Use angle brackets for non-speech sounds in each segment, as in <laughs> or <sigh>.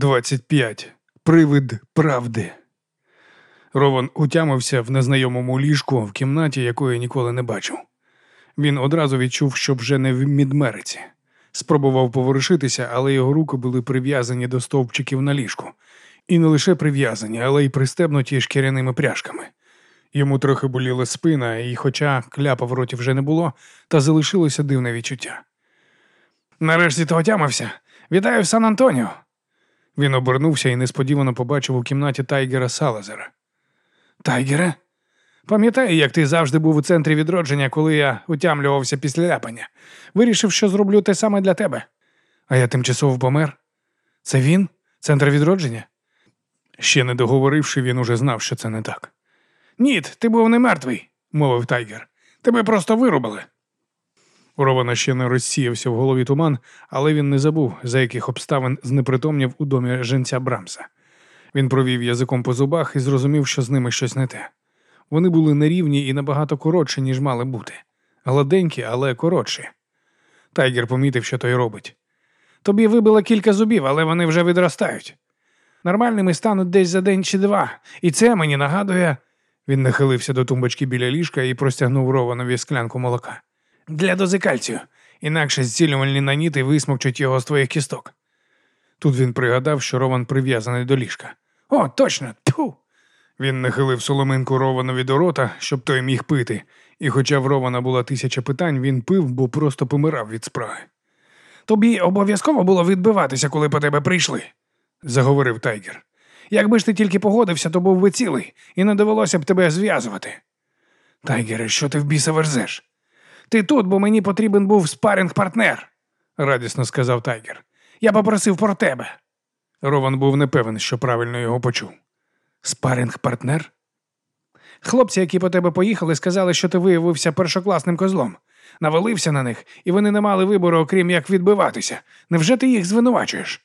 25. Привид правди. Рован утямився в незнайомому ліжку в кімнаті, якої ніколи не бачив. Він одразу відчув, що вже не в Мідмериці. Спробував поворушитися, але його руки були прив'язані до стовпчиків на ліжку. І не лише прив'язані, але й пристебнуті шкіряними пряжками. Йому трохи боліла спина, і, хоча кляпа в роті вже не було, та залишилося дивне відчуття. Нарешті ти отямився. Вітаю в Сан Антоніо. Він обернувся і несподівано побачив у кімнаті Тайгера Салазера. Тайгере? Пам'ятаю, як ти завжди був у центрі відродження, коли я отямлювався після ляпання. Вирішив, що зроблю те саме для тебе. А я тимчасово помер. Це він? Центр відродження? Ще не договоривши, він уже знав, що це не так. Ні, ти був не мертвий, мовив Тайгер. Тебе просто вирубили. У Рована ще не розсіявся в голові туман, але він не забув, за яких обставин знепритомнів у домі женця Брамса. Він провів язиком по зубах і зрозумів, що з ними щось не те. Вони були нерівні і набагато коротші, ніж мали бути. Гладенькі, але коротші. Тайгер помітив, що той робить. Тобі вибило кілька зубів, але вони вже відростають. Нормальними стануть десь за день чи два, і це мені нагадує. Він нахилився до тумбочки біля ліжка і простягнув Рованові склянку молока. Для дози кальцію, інакше зцілювальні наніти висмокчуть його з твоїх кісток. Тут він пригадав, що Рован прив'язаний до ліжка. О, точно! Тьфу! Він нахилив соломинку Рованові до рота, щоб той міг пити, і хоча в Рована була тисяча питань, він пив, бо просто помирав від спраги. Тобі обов'язково було відбиватися, коли по тебе прийшли, заговорив Тайгер. Якби ж ти тільки погодився, то був би цілий, і не довелося б тебе зв'язувати. Тайгере, що ти в біса верзеш? Ти тут, бо мені потрібен був спаринг партнер, радісно сказав Тайгер. Я попросив про тебе. Рован був непевен, що правильно його почув. спаринг партнер? Хлопці, які по тебе поїхали, сказали, що ти виявився першокласним козлом. Навалився на них, і вони не мали вибору, окрім як відбиватися. Невже ти їх звинувачуєш?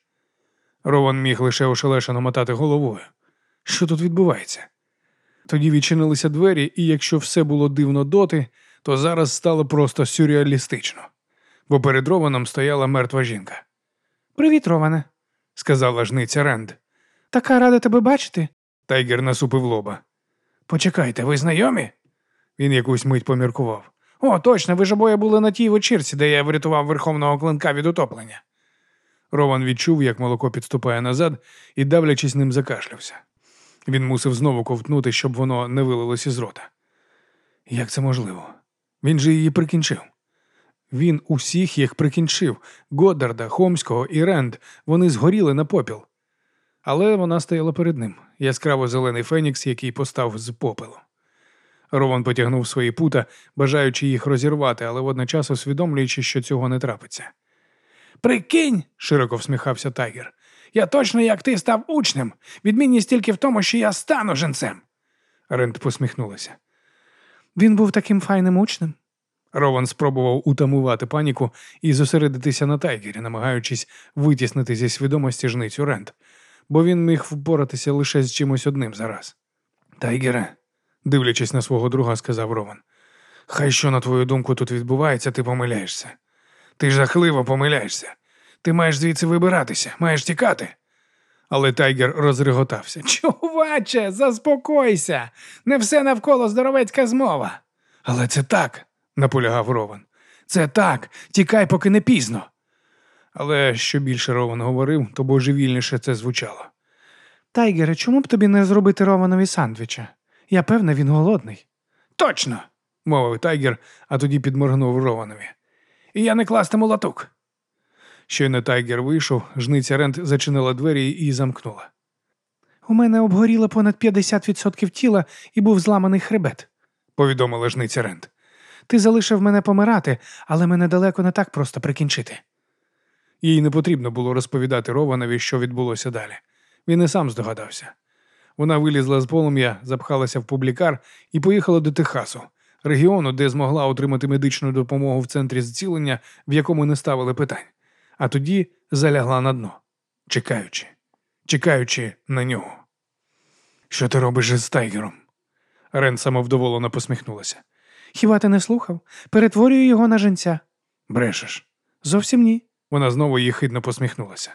Рован міг лише ошелешено мотати головою. Що тут відбувається? Тоді відчинилися двері, і якщо все було дивно доти, то зараз стало просто сюрреалістично, бо перед Рованом стояла мертва жінка. Привіт, Роване, сказала жниця Ренд. Така рада тебе бачити. Тайгер насупив лоба. Почекайте, ви знайомі? Він якусь мить поміркував. О, точно, ви ж обоє були на тій вечірці, де я врятував верховного клинка від утоплення. Рован відчув, як молоко підступає назад і, давлячись ним, закашлявся. Він мусив знову ковтнути, щоб воно не вилилось із рота. Як це можливо? Він же її прикінчив. Він усіх їх прикінчив Годдарда, Хомського і Ренд. Вони згоріли на попіл. Але вона стояла перед ним, яскраво зелений фенікс, який постав з попелу. Рован потягнув свої пута, бажаючи їх розірвати, але водночас усвідомлюючи, що цього не трапиться. Прикинь, широко всміхався Тайгер. Я точно, як ти став учнем. Відмінність тільки в тому, що я стану женцем. Ренд посміхнулася. Він був таким файним учнем. Рован спробував утамувати паніку і зосередитися на тайгері, намагаючись витіснити зі свідомості жницю Рент, бо він міг впоратися лише з чимось одним зараз. Тайгере, дивлячись на свого друга, сказав Рован. Хай що, на твою думку, тут відбувається, ти помиляєшся. Ти жахливо помиляєшся. Ти маєш звідси вибиратися, маєш тікати. Але Тайгер розреготався. <laughs> Чуваче, заспокойся, не все навколо здоровецька змова. Але це так, наполягав Рован. Це так, тікай, поки не пізно. Але що більше Рован говорив, то божевільніше це звучало. Тайгере, чому б тобі не зробити Рованові сандвіча? Я певна, він голодний. Точно, мовив Тайгер, а тоді підморгнув Рованові. І я не кластиму латук. Щойно Тайгер вийшов, жниця Рент зачинила двері і замкнула. У мене обгоріло понад 50% тіла і був зламаний хребет, повідомила жниця Рент. Ти залишив мене помирати, але мене далеко не так просто прикінчити. Їй не потрібно було розповідати Рованові, що відбулося далі. Він і сам здогадався. Вона вилізла з полум'я, запхалася в публікар і поїхала до Техасу, регіону, де змогла отримати медичну допомогу в центрі зцілення, в якому не ставили питань а тоді залягла на дно, чекаючи, чекаючи на нього. Що ти робиш із тайгером? Рен самовдоволено посміхнулася. Хіба ти не слухав? Перетворюю його на женця. Брешеш. Зовсім ні. Вона знову їхидно посміхнулася.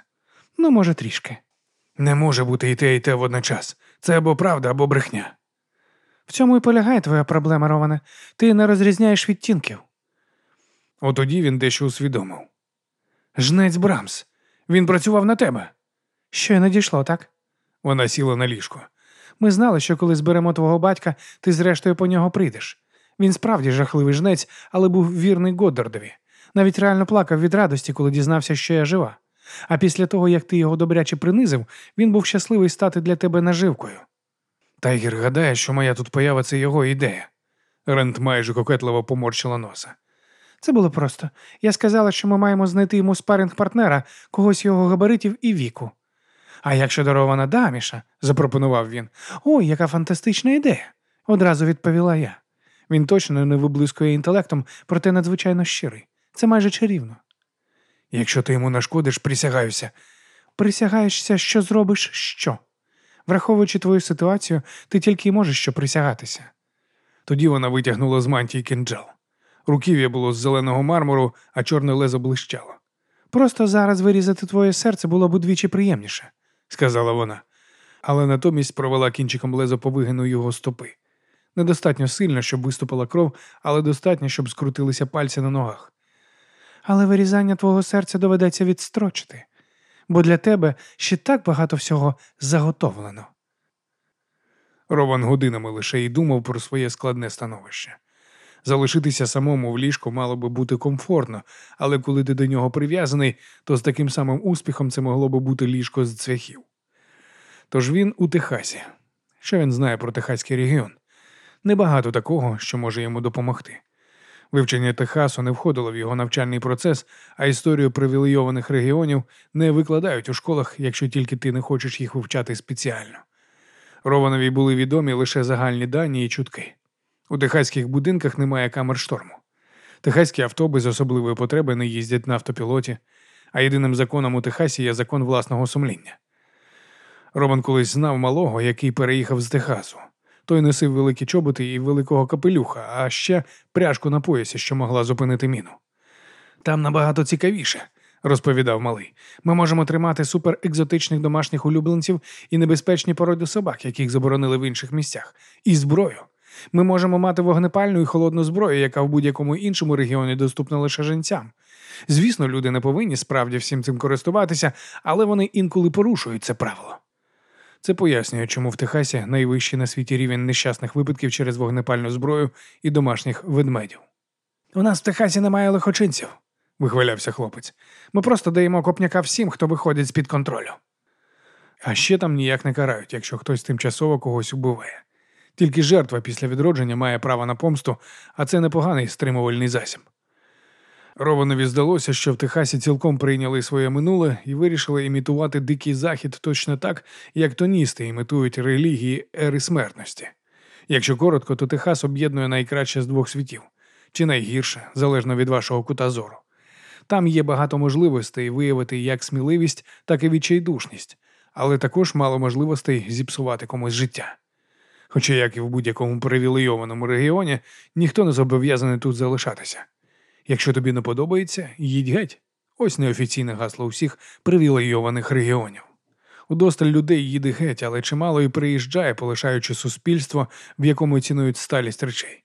Ну, може, трішки. Не може бути і те, і те водночас. Це або правда, або брехня. В цьому і полягає твоя проблема, Роване. Ти не розрізняєш відтінків. Отоді він дещо усвідомив. Жнець Брамс. Він працював на тебе. Що й надійшло, так? Вона сіла на ліжко. Ми знали, що коли зберемо твого батька, ти зрештою по нього прийдеш. Він справді жахливий жнець, але був вірний Годдардові. Навіть реально плакав від радості, коли дізнався, що я жива. А після того, як ти його добряче принизив, він був щасливий стати для тебе наживкою. Тайгер гадає, що моя тут поява це його ідея. Рент майже кокетливо поморщила носа. Це було просто. Я сказала, що ми маємо знайти йому спаринг партнера, когось його габаритів і віку. А якщо дарована даміша, запропонував він. Ой, яка фантастична ідея. Одразу відповіла я. Він точно не виблискує інтелектом, проте надзвичайно щирий. Це майже чарівно. Якщо ти йому нашкодиш, присягаюся. Присягаєшся, що зробиш що? Враховуючи твою ситуацію, ти тільки й можеш що присягатися. Тоді вона витягнула з мантії кинджал. Руків'я було з зеленого мармуру, а чорне лезо блищало. Просто зараз вирізати твоє серце було б удвічі приємніше, сказала вона, але натомість провела кінчиком лезо по вигину його стопи. Недостатньо сильно, щоб виступила кров, але достатньо, щоб скрутилися пальці на ногах. Але вирізання твого серця доведеться відстрочити, бо для тебе ще так багато всього заготовлено. Рован годинами лише й думав про своє складне становище. Залишитися самому в ліжку мало би бути комфортно, але коли ти до нього прив'язаний, то з таким самим успіхом це могло би бути ліжко з цвяхів. Тож він у Техасі. Що він знає про Техаський регіон? Небагато такого, що може йому допомогти. Вивчення Техасу не входило в його навчальний процес, а історію привілейованих регіонів не викладають у школах, якщо тільки ти не хочеш їх вивчати спеціально. Рованові були відомі лише загальні дані і чутки. У техаських будинках немає камер шторму. Техаські авто без особливої потреби не їздять на автопілоті, а єдиним законом у Техасі є закон власного сумління. Роман колись знав малого, який переїхав з Техасу. Той носив великі чоботи і великого капелюха, а ще пряжку на поясі, що могла зупинити міну. Там набагато цікавіше, розповідав малий. Ми можемо тримати суперекзотичних домашніх улюбленців і небезпечні породи собак, яких заборонили в інших місцях, і зброю. Ми можемо мати вогнепальну і холодну зброю, яка в будь-якому іншому регіоні доступна лише женцям. Звісно, люди не повинні справді всім цим користуватися, але вони інколи порушують це правило. Це пояснює, чому в Техасі найвищий на світі рівень нещасних випадків через вогнепальну зброю і домашніх ведмедів. У нас в Техасі немає лихочинців, вихвалявся хлопець. Ми просто даємо копняка всім, хто виходить з під контролю. А ще там ніяк не карають, якщо хтось тимчасово когось убиває. Тільки жертва після відродження має право на помсту, а це непоганий стримувальний засіб. Рованові здалося, що в Техасі цілком прийняли своє минуле і вирішили імітувати дикий захід точно так, як тоністи імітують релігії ери смертності. Якщо коротко, то Техас об'єднує найкраще з двох світів, чи найгірше, залежно від вашого кута зору. Там є багато можливостей виявити як сміливість, так і відчайдушність, але також мало можливостей зіпсувати комусь життя. Хоча, як і в будь-якому привілейованому регіоні, ніхто не зобов'язаний тут залишатися. Якщо тобі не подобається, їдь геть. Ось неофіційне гасло усіх привілейованих регіонів. Удосталь людей їде геть, але чимало і приїжджає, полишаючи суспільство, в якому цінують сталість речей.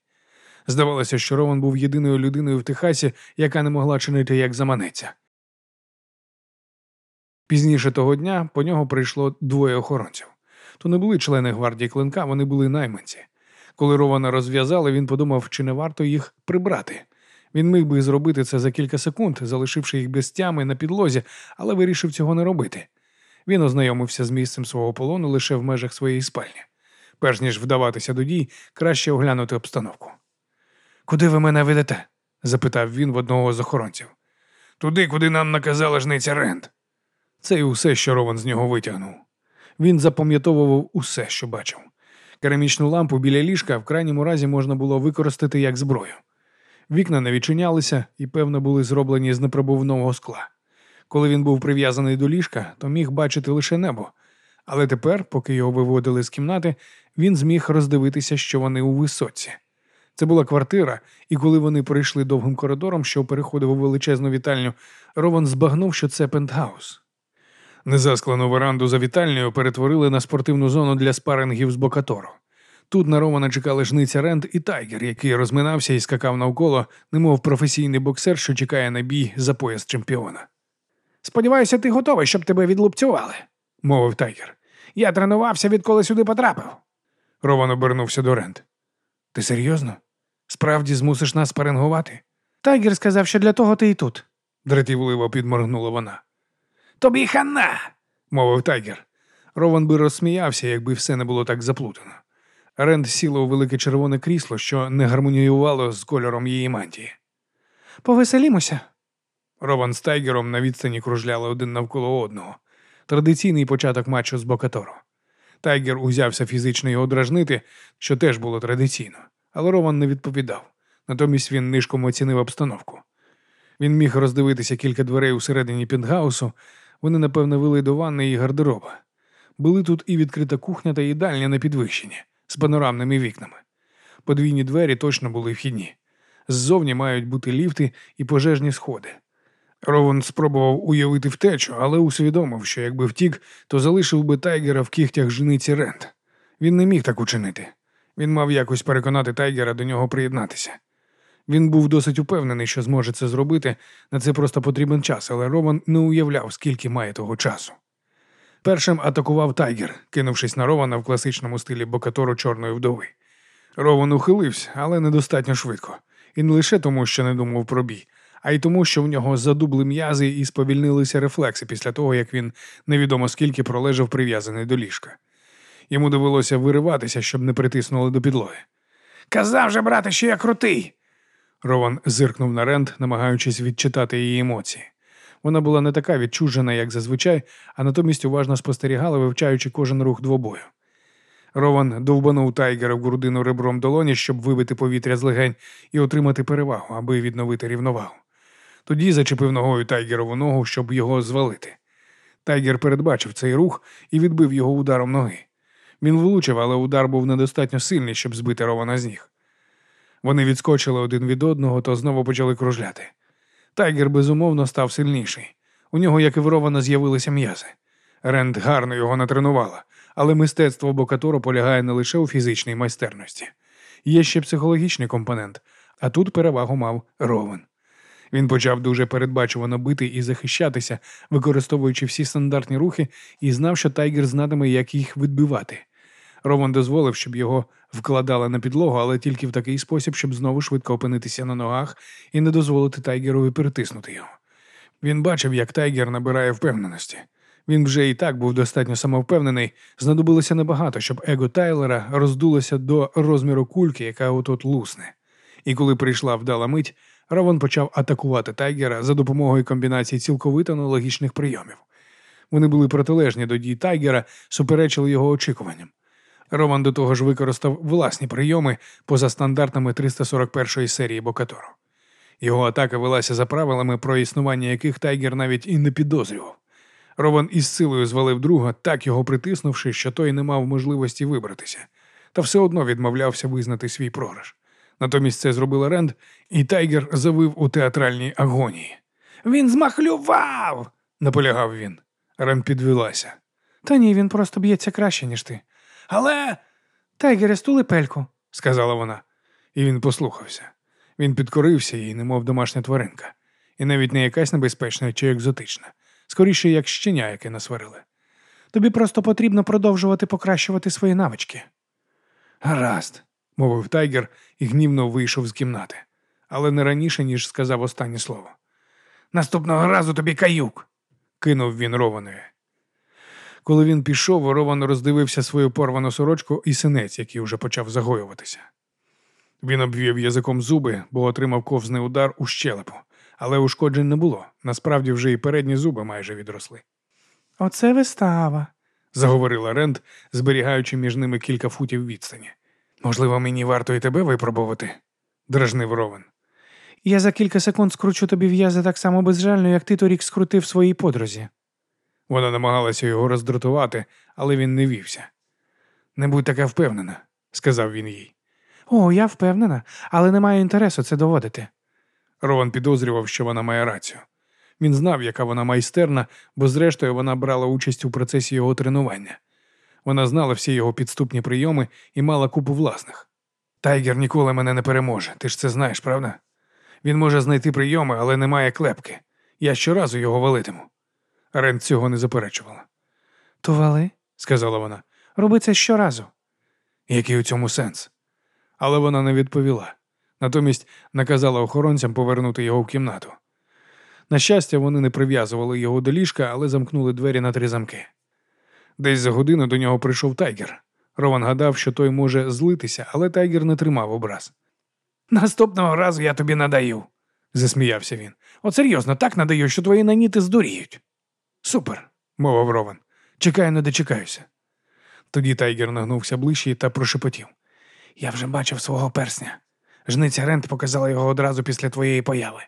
Здавалося, що Роман був єдиною людиною в Техасі, яка не могла чинити як заманеться. Пізніше того дня по нього прийшло двоє охоронців. То не були члени гвардії клинка, вони були найманці. Коли Рована розв'язали, він подумав, чи не варто їх прибрати. Він міг би зробити це за кілька секунд, залишивши їх без тями на підлозі, але вирішив цього не робити. Він ознайомився з місцем свого полону лише в межах своєї спальні. Перш ніж вдаватися до дій, краще оглянути обстановку. Куди ви мене ведете? запитав він в одного з охоронців. Туди, куди нам наказала жниця Рент. Це і усе, що Рован з нього витягнув. Він запам'ятовував усе, що бачив. Керамічну лампу біля ліжка в крайньому разі можна було використати як зброю. Вікна не відчинялися і, певно, були зроблені з непробувного скла. Коли він був прив'язаний до ліжка, то міг бачити лише небо. Але тепер, поки його виводили з кімнати, він зміг роздивитися, що вони у висоці. Це була квартира, і коли вони пройшли довгим коридором, що переходив у величезну вітальню, Рован збагнув, що це пентгаус. Незасклену веранду за вітальнею перетворили на спортивну зону для спарингів з Бокаторо. Тут на Рована чекали жниця Рент і Тайгер, який розминався і скакав навколо, немов професійний боксер, що чекає на бій за пояс чемпіона. Сподіваюся, ти готовий, щоб тебе відлупцювали, Мовив Тайгер. Я тренувався, відколи сюди потрапив. Рован обернувся до Рент. Ти серйозно? Справді змусиш нас спарингувати? Тайгер сказав, що для того ти і тут. Дратівливо підморгнула вона. Тобі хана. мовив Тайгер. Рован би розсміявся, якби все не було так заплутано. Ренд сіла у велике червоне крісло, що не гармоніювало з кольором її мантії. Повеселімося. Рован з Тайгером на відстані кружляли один навколо одного. Традиційний початок матчу з бокатору. Тайгер узявся фізично його дражнити, що теж було традиційно, але Рован не відповідав. Натомість він нишком оцінив обстановку. Він міг роздивитися кілька дверей усередині пентгаусу, вони, напевно, вели до ванни і гардероба. Були тут і відкрита кухня та їдальня на підвищенні з панорамними вікнами. Подвійні двері точно були вхідні. Ззовні мають бути ліфти і пожежні сходи. Рован спробував уявити втечу, але усвідомив, що якби втік, то залишив би Тайгера в кігтях жениці Рент. Він не міг так учинити. Він мав якось переконати Тайгера до нього приєднатися. Він був досить упевнений, що зможе це зробити, на це просто потрібен час, але Рован не уявляв, скільки має того часу. Першим атакував Тайгер, кинувшись на Рована в класичному стилі бокатору чорної вдови. Рован ухилився, але недостатньо швидко. І не лише тому, що не думав про бій, а й тому, що в нього задубли м'язи і сповільнилися рефлекси після того, як він невідомо скільки пролежав прив'язаний до ліжка. Йому довелося вириватися, щоб не притиснули до підлоги. Казав же, брате, що я крутий. Рован зиркнув на Рент, намагаючись відчитати її емоції. Вона була не така відчужена, як зазвичай, а натомість уважно спостерігала, вивчаючи кожен рух двобою. Рован довбанув тайгера в грудину ребром долоні, щоб вибити повітря з легень і отримати перевагу, аби відновити рівновагу. Тоді зачепив ногою тайгерову ногу, щоб його звалити. Тайгер передбачив цей рух і відбив його ударом ноги. Він влучив, але удар був недостатньо сильний, щоб збити Рована з ніг. Вони відскочили один від одного, то знову почали кружляти. Тайгер безумовно став сильніший. У нього, як і в з'явилися м'язи. Ренд гарно його натренувала, але мистецтво бокатору полягає не лише у фізичній майстерності. Є ще психологічний компонент, а тут перевагу мав Рован. Він почав дуже передбачувано бити і захищатися, використовуючи всі стандартні рухи, і знав, що Тайгер знатиме, як їх відбивати. Рован дозволив, щоб його вкладали на підлогу, але тільки в такий спосіб, щоб знову швидко опинитися на ногах і не дозволити Тайгерові перетиснути його. Він бачив, як Тайгер набирає впевненості. Він вже і так був достатньо самовпевнений, знадобилося небагато, щоб его Тайгера роздулося до розміру кульки, яка от-от лусне. І коли прийшла вдала мить, Рован почав атакувати Тайгера за допомогою комбінації цілковито аналогічних прийомів. Вони були протилежні до дій Тайгера, суперечили його очікуванням. Рован до того ж використав власні прийоми поза стандартами 341-ї серії Бокатору. Його атака велася за правилами, про існування яких Тайгер навіть і не підозрював. Рован із силою звалив друга, так його притиснувши, що той не мав можливості вибратися, та все одно відмовлявся визнати свій програш. Натомість це зробила Ренд, і Тайгер завив у театральній агонії. Він змахлював. наполягав він. Ренд підвелася. Та ні, він просто б'ється краще, ніж ти. Але. Тайгере, стули пельку. сказала вона, і він послухався. Він підкорився їй, немов домашня тваринка, і навіть не якась небезпечна чи екзотична, скоріше, як щеня, яке насварили. Тобі просто потрібно продовжувати покращувати свої навички. Гаразд, мовив Тайгер і гнівно вийшов з кімнати, але не раніше, ніж сказав останнє слово. Наступного разу тобі каюк. кинув він Рованові. Коли він пішов, Рован роздивився свою порвану сорочку і синець, який вже почав загоюватися. Він обвів язиком зуби, бо отримав ковзний удар у щелепу, але ушкоджень не було. Насправді вже і передні зуби майже відросли. Оце вистава. заговорила Ренд, зберігаючи між ними кілька футів відстані. Можливо, мені варто і тебе випробувати, дражнив Рован. Я за кілька секунд скручу тобі в'язи так само безжально, як ти торік скрутив своїй подрузі. Вона намагалася його роздратувати, але він не вівся. Не будь така впевнена, сказав він їй. О, я впевнена, але не маю інтересу це доводити. Рован підозрював, що вона має рацію. Він знав, яка вона майстерна, бо зрештою вона брала участь у процесі його тренування. Вона знала всі його підступні прийоми і мала купу власних. Тайгер ніколи мене не переможе, ти ж це знаєш, правда? Він може знайти прийоми, але не має клепки. Я щоразу його валитиму. Рен цього не заперечувала. То вали, Сказала вона. роби це щоразу. Який у цьому сенс? Але вона не відповіла. Натомість наказала охоронцям повернути його в кімнату. На щастя, вони не прив'язували його до ліжка, але замкнули двері на три замки. Десь за годину до нього прийшов Тайгер. Рован гадав, що той може злитися, але Тайгер не тримав образ. Наступного разу я тобі надаю, Засміявся він. От серйозно, так надаю, що твої наніти здуріють. Супер, мовив Рован. Чекаю, не дочекаюся. Тоді Тайгер нагнувся ближче та прошепотів. Я вже бачив свого персня. Жниця Рент показала його одразу після твоєї появи.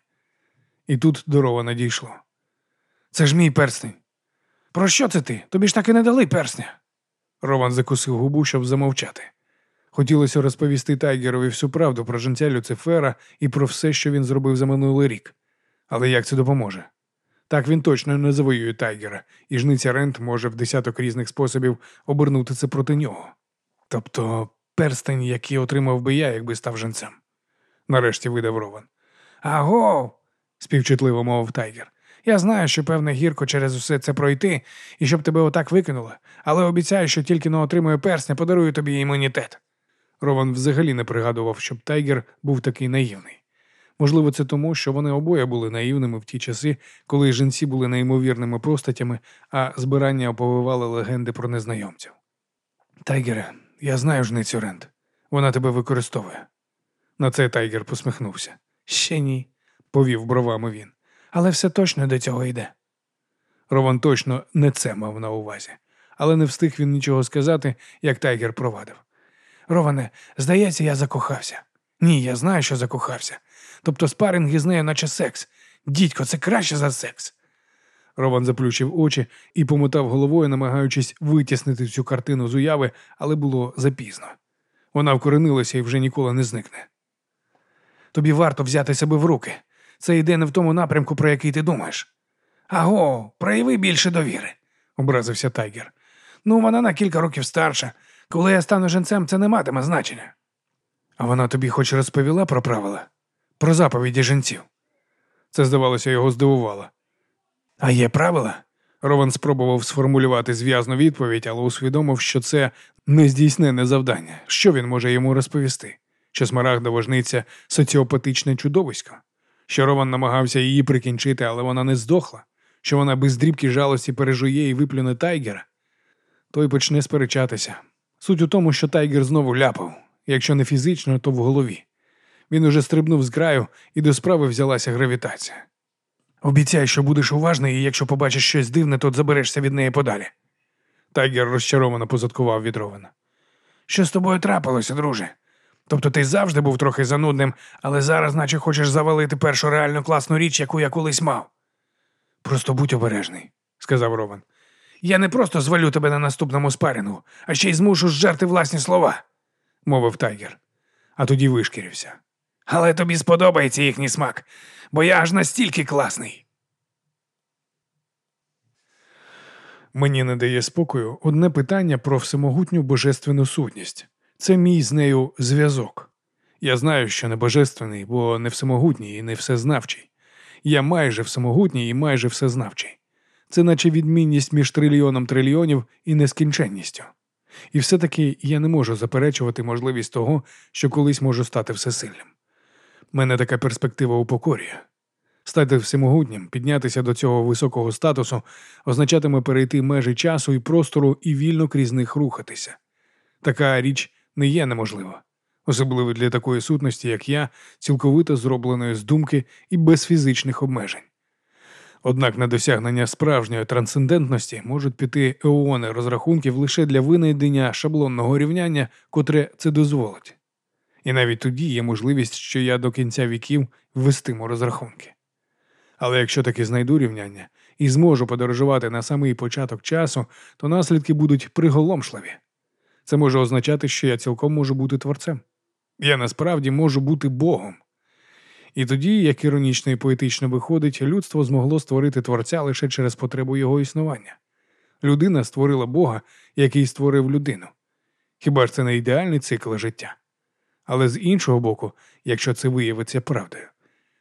І тут до Рована дійшло. Це ж мій перстень. Про що це ти? Тобі ж так і не дали персня. Рован закусив губу, щоб замовчати. Хотілося розповісти Тайгерові всю правду про життя Люцифера і про все, що він зробив за минулий рік. Але як це допоможе? Так він точно не завоює Тайгера, і жниця Рент може в десяток різних способів обернути це проти нього. Тобто перстень, який отримав би я, якби став женцем. Нарешті видав Рован. Аго, співчутливо мовив Тайгер. Я знаю, що, певне, гірко через усе це пройти, і що тебе отак викинуло, але обіцяю, що тільки не отримую персня, подарую тобі імунітет. Рован взагалі не пригадував, щоб Тайгер був такий наївний. Можливо, це тому, що вони обоє були наївними в ті часи, коли женці були неймовірними постатями, а збирання оповивали легенди про незнайомців. Тайгере, я знаю жницю Рент. Вона тебе використовує. На це Тайгер посміхнувся. Ще ні, Повів бровами він. але все точно до цього йде. Рован точно не це мав на увазі, але не встиг він нічого сказати, як Тайгер провадив. Роване, здається, я закохався. Ні, я знаю, що закохався. Тобто спаринг із нею, наче секс. Дідько, це краще за секс. Рован заплющив очі і помотав головою, намагаючись витіснити цю картину з уяви, але було запізно. Вона вкоренилася і вже ніколи не зникне. Тобі варто взяти себе в руки. Це йде не в тому напрямку, про який ти думаєш. Аго, прояви більше довіри, образився Тайгер. Ну, вона на кілька років старша. Коли я стану женцем, це не матиме значення. А вона тобі хоч розповіла про правила, про заповіді жінців. Це, здавалося, його здивувало. А є правила? Рован спробував сформулювати зв'язну відповідь, але усвідомив, що це нездійснене завдання. Що він може йому розповісти? Що смарагдова жниця соціопатичне чудовисько? Що Рован намагався її прикінчити, але вона не здохла, що вона без дрібки жалості пережує і виплюне тайгера? Той почне сперечатися. Суть у тому, що Тайгер знову вляпався, якщо не фізично, то в голові. Він уже стрибнув з краю, і до справи взялася гравітація. Обіцяй, що будеш уважний, і якщо побачиш щось дивне, то заберешся від неї подалі. Тайгер розчаровано позадкував від Рована. Що з тобою трапилося, друже? Тобто ти завжди був трохи занудним, але зараз, наче хочеш завалити першу реальну класну річ, яку я колись мав. Просто будь обережний, сказав Рован. Я не просто звалю тебе на наступному спарингу, а ще й змушу зжерти власні слова, мовив Тайгер, а тоді вишкірився. Але тобі сподобається їхній смак, бо я аж настільки класний. Мені не дає спокою одне питання про всемогутню божественну сутність. Це мій з нею зв'язок. Я знаю, що не божественний, бо не всемогутній і не всезнаючий. Я майже всемогутній і майже всезнавчий. Це наче відмінність між трильйоном трильйонів і нескінченністю. І все-таки я не можу заперечувати можливість того, що колись можу стати всесильним. Мене така перспектива упокорює. Стати всемогутнім, піднятися до цього високого статусу означатиме перейти межі часу і простору і вільно крізь них рухатися. Така річ не є неможлива, особливо для такої сутності, як я, цілковито зробленої з думки і без фізичних обмежень. Однак на досягнення справжньої трансцендентності можуть піти еони розрахунків лише для винайдення шаблонного рівняння, котре це дозволить. І навіть тоді є можливість, що я до кінця віків ввестиму розрахунки. Але якщо таки знайду рівняння і зможу подорожувати на самий початок часу, то наслідки будуть приголомшливі. Це може означати, що я цілком можу бути творцем. Я насправді можу бути Богом. І тоді, як іронічно і поетично виходить, людство змогло створити творця лише через потребу його існування. Людина створила Бога, який створив людину. Хіба ж це не ідеальний цикл життя? Але з іншого боку, якщо це виявиться правдою,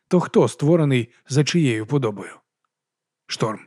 то хто створений за чиєю подобою? Шторм.